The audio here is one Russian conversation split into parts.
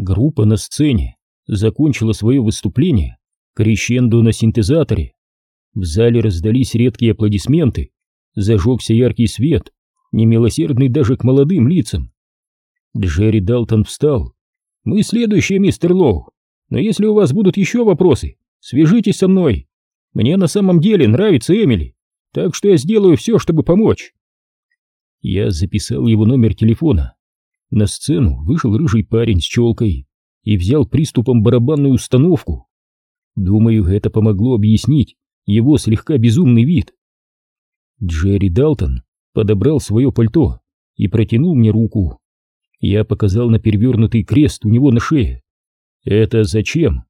Группа на сцене закончила свое выступление крещендо на синтезаторе. В зале раздались редкие аплодисменты, зажегся яркий свет, немилосердный даже к молодым лицам. Джерри Далтон встал. «Мы следующие, мистер Лоу, но если у вас будут еще вопросы, свяжитесь со мной. Мне на самом деле нравится Эмили, так что я сделаю все, чтобы помочь». Я записал его номер телефона. На сцену вышел рыжий парень с челкой и взял приступом барабанную установку. Думаю, это помогло объяснить его слегка безумный вид. Джерри Далтон подобрал свое пальто и протянул мне руку. Я показал на перевернутый крест у него на шее. «Это зачем?»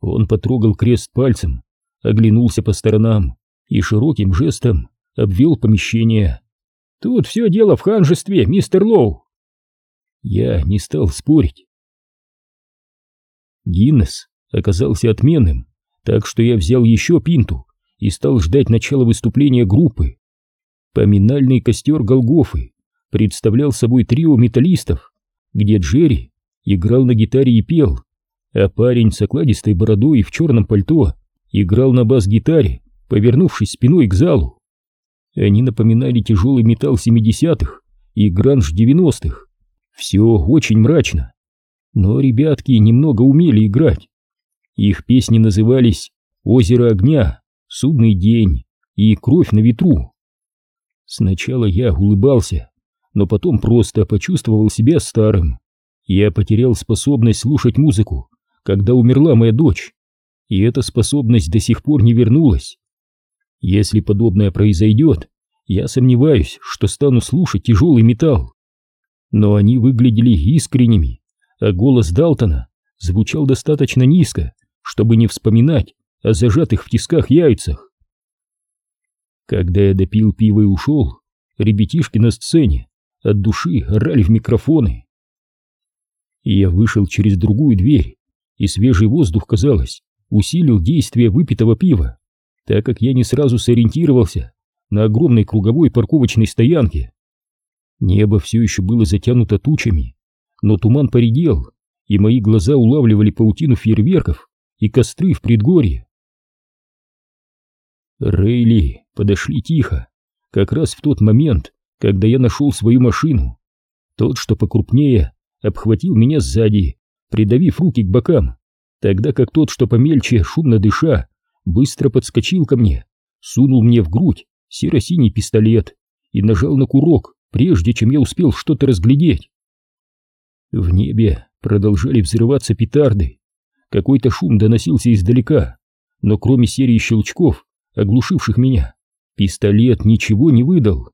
Он потрогал крест пальцем, оглянулся по сторонам и широким жестом обвел помещение. «Тут все дело в ханжестве, мистер Лоу!» Я не стал спорить. Гиннес оказался отменным, так что я взял еще пинту и стал ждать начала выступления группы. Поминальный костер Голгофы представлял собой трио металлистов, где Джерри играл на гитаре и пел, а парень с окладистой бородой и в черном пальто играл на бас-гитаре, повернувшись спиной к залу. Они напоминали тяжелый металл 70-х и гранж 90-х. Все очень мрачно. Но ребятки немного умели играть. Их песни назывались «Озеро огня», «Судный день» и «Кровь на ветру». Сначала я улыбался, но потом просто почувствовал себя старым. Я потерял способность слушать музыку, когда умерла моя дочь, и эта способность до сих пор не вернулась. Если подобное произойдет, я сомневаюсь, что стану слушать тяжелый металл. Но они выглядели искренними, а голос Далтона звучал достаточно низко, чтобы не вспоминать о зажатых в тисках яйцах. Когда я допил пиво и ушел, ребятишки на сцене от души орали в микрофоны. я вышел через другую дверь, и свежий воздух, казалось, усилил действие выпитого пива, так как я не сразу сориентировался на огромной круговой парковочной стоянке. Небо все еще было затянуто тучами, но туман поредел, и мои глаза улавливали паутину фейерверков и костры в предгорье. Рейли подошли тихо, как раз в тот момент, когда я нашел свою машину. Тот, что покрупнее, обхватил меня сзади, придавив руки к бокам, тогда как тот, что помельче, шумно дыша, быстро подскочил ко мне, сунул мне в грудь серо-синий пистолет и нажал на курок, прежде чем я успел что-то разглядеть. В небе продолжали взрываться петарды, какой-то шум доносился издалека, но кроме серии щелчков, оглушивших меня, пистолет ничего не выдал.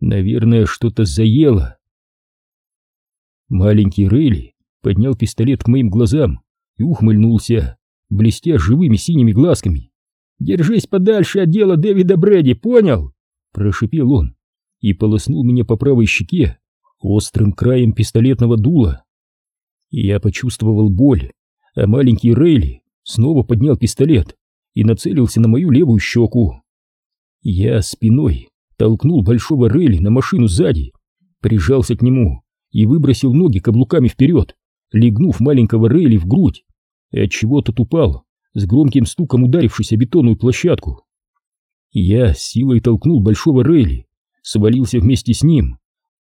Наверное, что-то заело. Маленький Рейли поднял пистолет к моим глазам и ухмыльнулся, блестя живыми синими глазками. «Держись подальше от дела Дэвида Брэди, понял?» — прошипел он и полоснул меня по правой щеке острым краем пистолетного дула. Я почувствовал боль, а маленький Рейли снова поднял пистолет и нацелился на мою левую щеку. Я спиной толкнул большого Рейли на машину сзади, прижался к нему и выбросил ноги каблуками вперед, легнув маленького Рейли в грудь, отчего тот упал, с громким стуком ударившись о бетонную площадку. Я силой толкнул большого Рейли, свалился вместе с ним,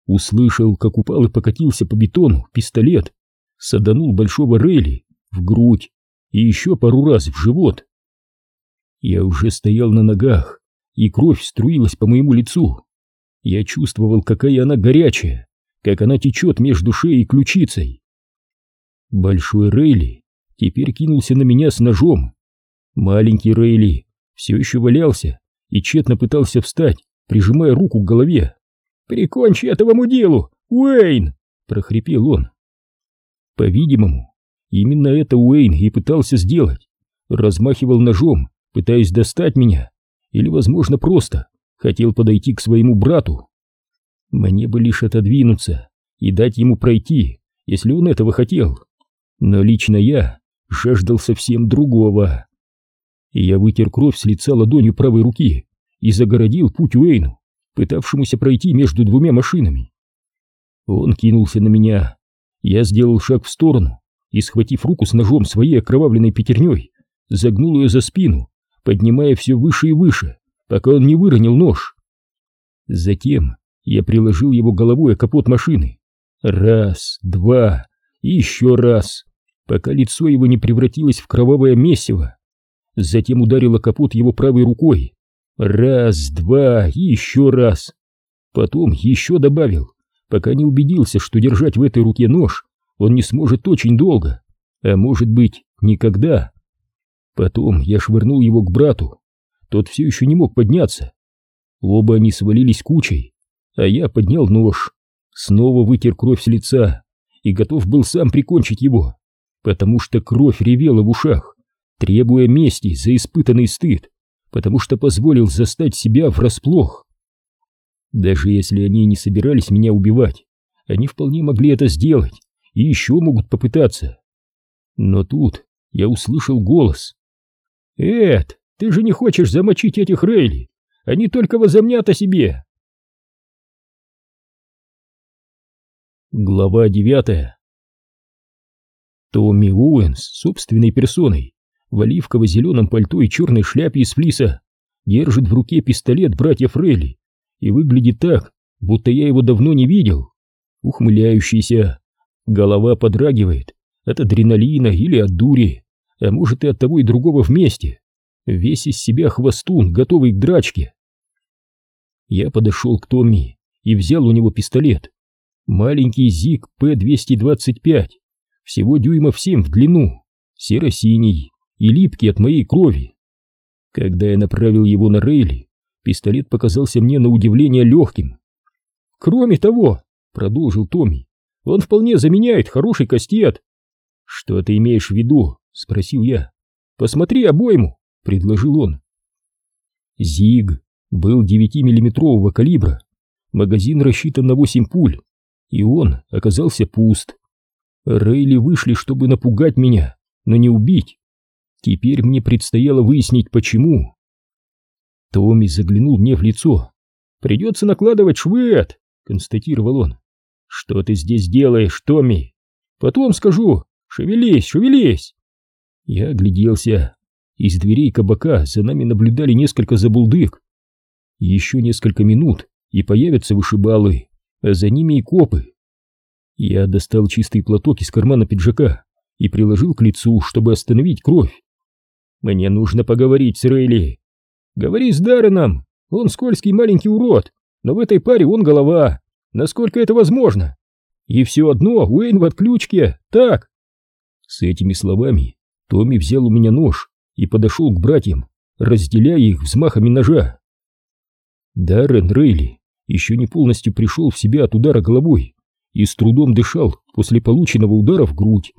услышал, как упал и покатился по бетону пистолет, саданул большого Рейли в грудь и еще пару раз в живот. Я уже стоял на ногах, и кровь струилась по моему лицу. Я чувствовал, какая она горячая, как она течет между шеей и ключицей. Большой Рейли теперь кинулся на меня с ножом. Маленький Рейли все еще валялся и тщетно пытался встать, прижимая руку к голове. «Прикончи этого мудилу, Уэйн!» — прохрипел он. По-видимому, именно это Уэйн и пытался сделать. Размахивал ножом, пытаясь достать меня, или, возможно, просто хотел подойти к своему брату. Мне бы лишь отодвинуться и дать ему пройти, если он этого хотел. Но лично я жаждал совсем другого. Я вытер кровь с лица ладонью правой руки и загородил путь Уэйну, пытавшемуся пройти между двумя машинами. Он кинулся на меня, Я сделал шаг в сторону и, схватив руку с ножом своей окровавленной пятерней, загнул ее за спину, поднимая все выше и выше, пока он не выронил нож. Затем я приложил его головой о капот машины. Раз, два и еще раз, пока лицо его не превратилось в кровавое месиво. Затем ударил о капот его правой рукой. Раз, два и еще раз. Потом еще добавил, пока не убедился, что держать в этой руке нож он не сможет очень долго, а может быть, никогда. Потом я швырнул его к брату. Тот все еще не мог подняться. Оба они свалились кучей, а я поднял нож, снова вытер кровь с лица и готов был сам прикончить его, потому что кровь ревела в ушах, требуя мести за испытанный стыд, потому что позволил застать себя врасплох. Даже если они не собирались меня убивать, они вполне могли это сделать и еще могут попытаться. Но тут я услышал голос. «Эд, ты же не хочешь замочить этих Рейли? Они только возомнят о себе!» Глава девятая Томми Уэнс собственной персоной в оливково-зеленом пальто и черной шляпе из флиса держит в руке пистолет братьев Рейли и выглядит так, будто я его давно не видел. Ухмыляющийся, голова подрагивает от адреналина или от дури, а может и от того и другого вместе. Весь из себя хвостун, готовый к драчке. Я подошел к Томми и взял у него пистолет. Маленький ЗИГ П-225, всего дюймов семь в длину, серо-синий и липкий от моей крови. Когда я направил его на Рейли, пистолет показался мне на удивление легким. «Кроме того», — продолжил Томми, — «он вполне заменяет хороший кастет». «Что ты имеешь в виду?» — спросил я. «Посмотри обойму», — предложил он. Зиг был 9-миллиметрового калибра, магазин рассчитан на 8 пуль, и он оказался пуст. Рейли вышли, чтобы напугать меня, но не убить. Теперь мне предстояло выяснить, почему. Томми заглянул мне в лицо. «Придется накладывать швед», — констатировал он. «Что ты здесь делаешь, Томми?» «Потом скажу. Шевелись, шевелись!» Я огляделся. Из дверей кабака за нами наблюдали несколько забулдык. Еще несколько минут, и появятся вышибалы, а за ними и копы. Я достал чистый платок из кармана пиджака и приложил к лицу, чтобы остановить кровь. «Мне нужно поговорить с Рейли», Говори с Дарреном, он скользкий маленький урод, но в этой паре он голова. Насколько это возможно? И все одно Уэйн в отключке, так?» С этими словами Томми взял у меня нож и подошел к братьям, разделяя их взмахами ножа. Даррен Рейли еще не полностью пришел в себя от удара головой и с трудом дышал после полученного удара в грудь.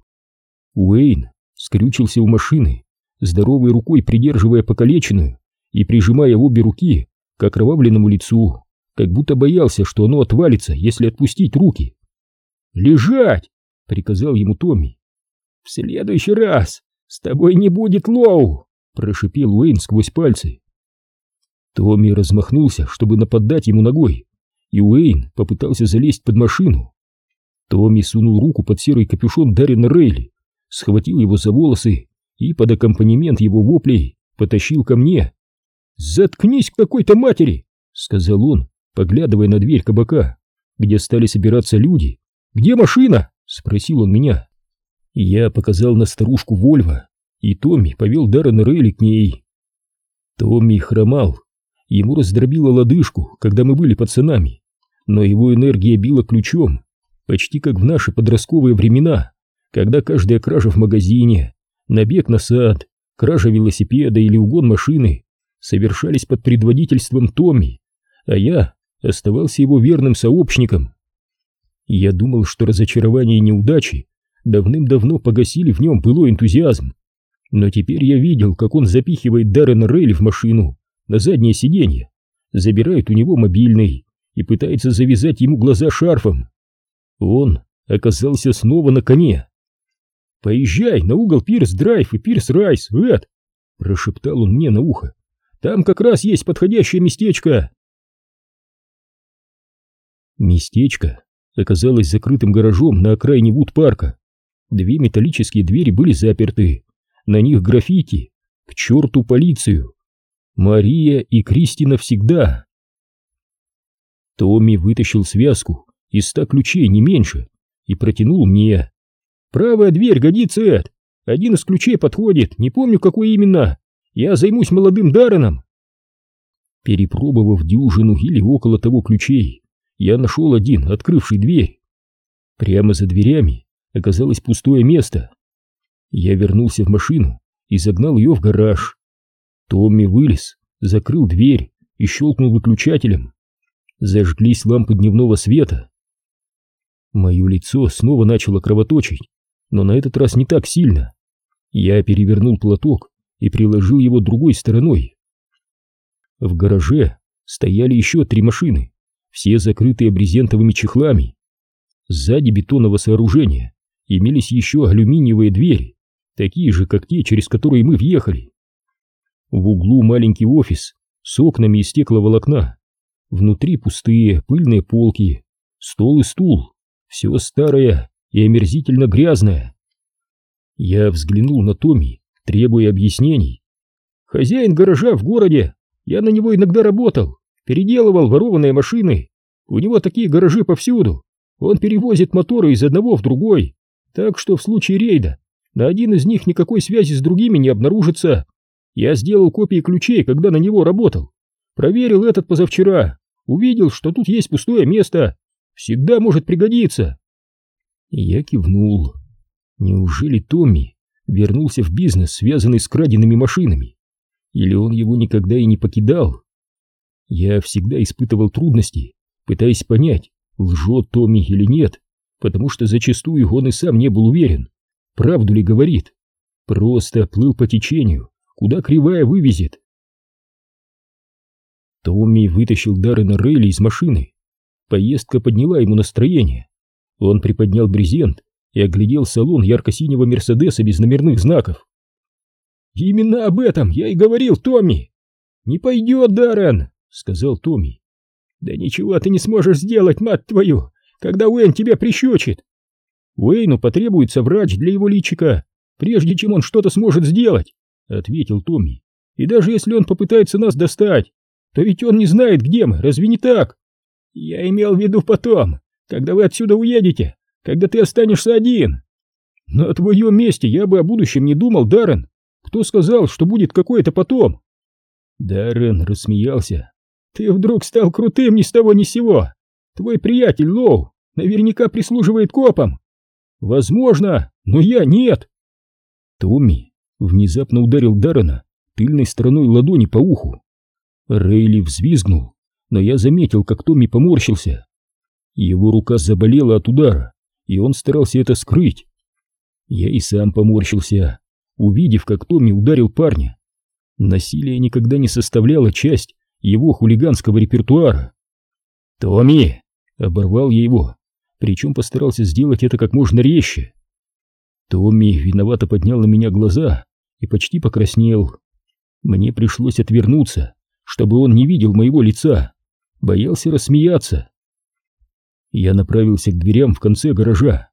Уэйн скрючился у машины, здоровой рукой придерживая покалеченную, и прижимая обе руки к окровавленному лицу, как будто боялся, что оно отвалится, если отпустить руки. «Лежать!» — приказал ему Томми. «В следующий раз с тобой не будет Лоу!» — прошипел Уэйн сквозь пальцы. Томми размахнулся, чтобы нападать ему ногой, и Уэйн попытался залезть под машину. Томми сунул руку под серый капюшон Даррена Рейли, схватил его за волосы и под аккомпанемент его воплей потащил ко мне. «Заткнись к какой-то матери!» — сказал он, поглядывая на дверь кабака, где стали собираться люди. «Где машина?» — спросил он меня. Я показал на старушку Вольво, и Томми повел Даррена Рейли к ней. Томми хромал, ему раздробило лодыжку, когда мы были пацанами, но его энергия била ключом, почти как в наши подростковые времена, когда каждая кража в магазине, набег на сад, кража велосипеда или угон машины совершались под предводительством Томми, а я оставался его верным сообщником. Я думал, что разочарование и неудачи давным-давно погасили в нем былой энтузиазм, но теперь я видел, как он запихивает Даррена Рейли в машину на заднее сиденье, забирает у него мобильный и пытается завязать ему глаза шарфом. Он оказался снова на коне. «Поезжай на угол Пирс-Драйв и Пирс-Райс, Эд!» — прошептал он мне на ухо. Там как раз есть подходящее местечко. Местечко оказалась закрытым гаражом на окраине Вуд-парка. Две металлические двери были заперты, на них граффити «К черту полицию!» Мария и Кристина всегда. Томми вытащил связку из ста ключей не меньше и протянул мне. «Правая дверь годится, Эд. Один из ключей подходит, не помню, какой именно. Я займусь молодым Дарреном». Перепробовав дюжину или около того ключей, я нашел один, открывший дверь. Прямо за дверями оказалось пустое место. Я вернулся в машину и загнал ее в гараж. Томми вылез, закрыл дверь и щелкнул выключателем. Зажглись лампы дневного света. Мое лицо снова начало кровоточить, но на этот раз не так сильно. Я перевернул платок и приложил его другой стороной. В гараже стояли еще три машины, все закрытые брезентовыми чехлами. Сзади бетонного сооружения имелись еще алюминиевые двери, такие же, как те, через которые мы въехали. В углу маленький офис с окнами из стекловолокна. Внутри пустые пыльные полки, стол и стул. Все старое и омерзительно грязное. Я взглянул на Томми, требуя объяснений. «Хозяин гаража в городе. Я на него иногда работал. Переделывал ворованные машины. У него такие гаражи повсюду. Он перевозит моторы из одного в другой. Так что в случае рейда на один из них никакой связи с другими не обнаружится. Я сделал копии ключей, когда на него работал. Проверил этот позавчера. Увидел, что тут есть пустое место. Всегда может пригодиться. Я кивнул. Неужели Томми вернулся в бизнес, связанный с краденными машинами? Или он его никогда и не покидал? Я всегда испытывал трудности, пытаясь понять, лжет Томми или нет, потому что зачастую он и сам не был уверен, правду ли говорит. Просто плыл по течению, куда кривая вывезет. Томми вытащил Даррена Рейли из машины. Поездка подняла ему настроение. Он приподнял брезент и оглядел салон ярко-синего Мерседеса без номерных знаков. «Именно об этом я и говорил, Томми!» «Не пойдет, Даррен!» — сказал Томми. «Да ничего ты не сможешь сделать, мать твою, когда Уэйн тебя прищучит!» «Уэйну потребуется врач для его личика, прежде чем он что-то сможет сделать!» — ответил Томми. «И даже если он попытается нас достать, то ведь он не знает, где мы, разве не так? Я имел в виду потом, когда вы отсюда уедете, когда ты останешься один. На твоем месте я бы о будущем не думал, Даррен. Кто сказал, что будет какое-то потом? Даррен рассмеялся. Ты вдруг стал крутым ни с того ни с сего. Твой приятель Лоу наверняка прислуживает копам. Возможно, но я нет. Томми внезапно ударил Даррена тыльной стороной ладони по уху. Рейли взвизгнул, но я заметил, как Томми поморщился. Его рука заболела от удара, и он старался это скрыть. Я и сам поморщился, увидев, как Томми ударил парня. Насилие никогда не составляло часть его хулиганского репертуара. «Томми!» — оборвал я его, причем постарался сделать это как можно резче. Томми виновато поднял на меня глаза и почти покраснел. Мне пришлось отвернуться, чтобы он не видел моего лица, боялся рассмеяться. Я направился к дверям в конце гаража.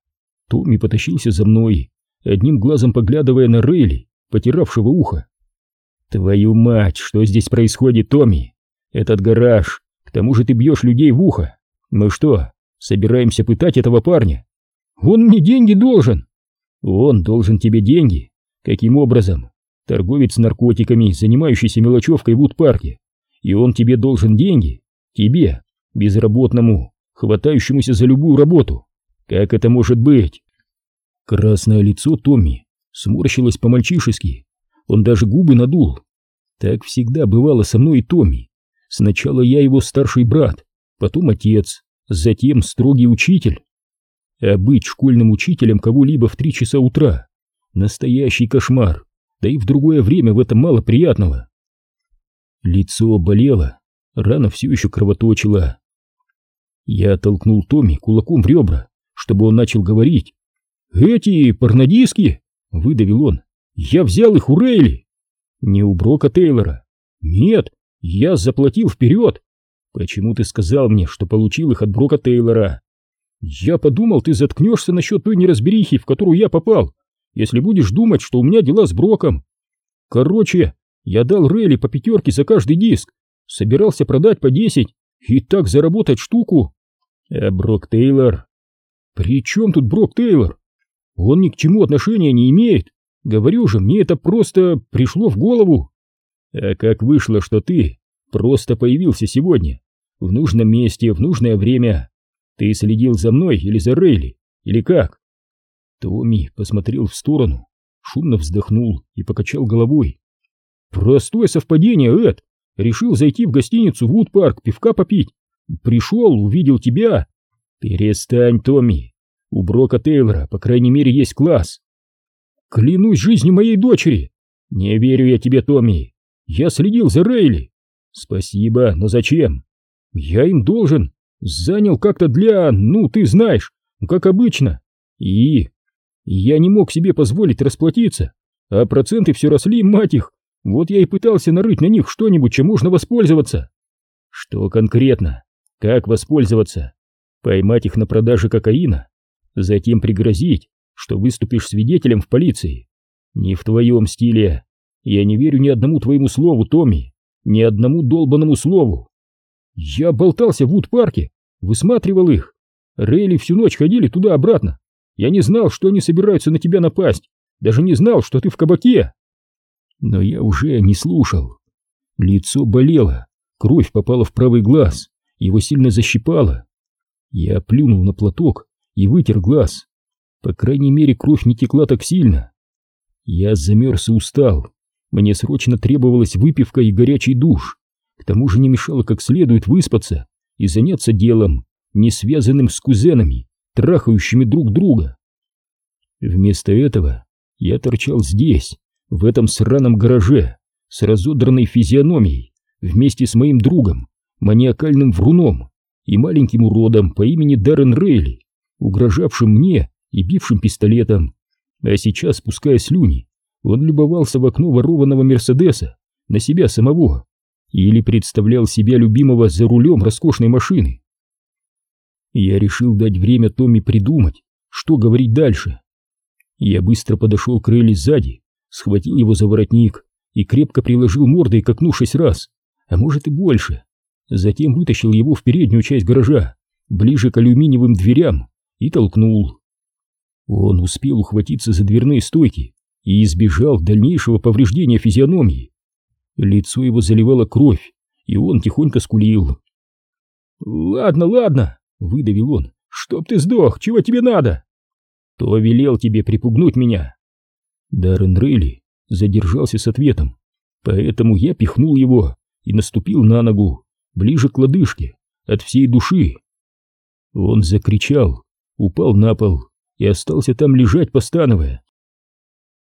Томми потащился за мной, одним глазом поглядывая на Рейли, потиравшего ухо. «Твою мать, что здесь происходит, Томми? Этот гараж, к тому же ты бьешь людей в ухо. Мы что, собираемся пытать этого парня? Он мне деньги должен!» «Он должен тебе деньги? Каким образом? Торговец наркотиками, занимающийся мелочевкой в Вуд-парке и он тебе должен деньги, тебе, безработному, хватающемуся за любую работу. Как это может быть? Красное лицо Томми сморщилось по-мальчишески, он даже губы надул. Так всегда бывало со мной и Томми. Сначала я его старший брат, потом отец, затем строгий учитель. А быть школьным учителем кого-либо в три часа утра — настоящий кошмар, да и в другое время в этом мало приятного. Лицо болело, рана все еще кровоточила. Я толкнул Томми кулаком в ребра, чтобы он начал говорить. «Эти порнодиски!» — выдавил он. «Я взял их у Рейли!» «Не у Брока Тейлора!» «Нет, я заплатил вперед!» «Почему ты сказал мне, что получил их от Брока Тейлора?» Я подумал, ты заткнешься насчет той неразберихи, в которую я попал, если будешь думать, что у меня дела с Броком. Короче, я дал Рейли по пятерке за каждый диск, собирался продать по десять и так заработать штуку. А Брок Тейлор... При чем тут Брок Тейлор? Он ни к чему отношения не имеет. Говорю же, мне это просто пришло в голову. А как вышло, что ты просто появился сегодня, в нужном месте, в нужное время? Ты следил за мной или за Рейли, или как? Томми посмотрел в сторону, шумно вздохнул и покачал головой. Простое совпадение, Эд. Решил зайти в гостиницу Вуд-парк, пивка попить. Пришел, увидел тебя. Перестань, Томми. У Брока Тейлора, по крайней мере, есть класс. Клянусь жизнью моей дочери. Не верю я тебе, Томми. Я следил за Рейли. Спасибо, но зачем? Я им должен. Занял как-то для, ну, ты знаешь, как обычно. И... Я не мог себе позволить расплатиться, а проценты все росли, мать их. Вот я и пытался нарыть на них что-нибудь, чем можно воспользоваться. Что конкретно? Как воспользоваться? Поймать их на продаже кокаина? Затем пригрозить, что выступишь свидетелем в полиции? Не в твоем стиле. Я не верю ни одному твоему слову, Томми. Ни одному долбанному слову. Я болтался в Вуд-парке, высматривал их. Рейли всю ночь ходили туда-обратно. Я не знал, что они собираются на тебя напасть. Даже не знал, что ты в кабаке. Но я уже не слушал. Лицо болело, кровь попала в правый глаз, его сильно защипало. Я плюнул на платок и вытер глаз. По крайней мере, кровь не текла так сильно. Я замерз и устал. Мне срочно требовалась выпивка и горячий душ. К тому же не мешало как следует выспаться и заняться делом, не связанным с кузенами, трахающими друг друга. Вместо этого я торчал здесь, в этом сраном гараже, с разодранной физиономией, вместе с моим другом, маниакальным вруном и маленьким уродом по имени Даррен Рейли, угрожавшим мне и бившим пистолетом. А сейчас, спуская слюни, он любовался в окно ворованного Мерседеса на себя самого или представлял себя любимого за рулем роскошной машины. Я решил дать время Томми придумать, что говорить дальше. Я быстро подошел к Рейли сзади схватил его за воротник и крепко приложил мордой к окну шесть раз, а может и больше. Затем вытащил его в переднюю часть гаража, ближе к алюминиевым дверям, и толкнул. Он успел ухватиться за дверные стойки и избежал дальнейшего повреждения физиономии. Лицо его заливало кровь, и он тихонько скулил. «Ладно, ладно», — выдавил он, — «чтоб ты сдох, чего тебе надо?» «То велел тебе припугнуть меня». Даррен Рейли задержался с ответом, поэтому я пихнул его и наступил на ногу, ближе к лодыжке, от всей души. Он закричал, упал на пол и остался там лежать, постановая.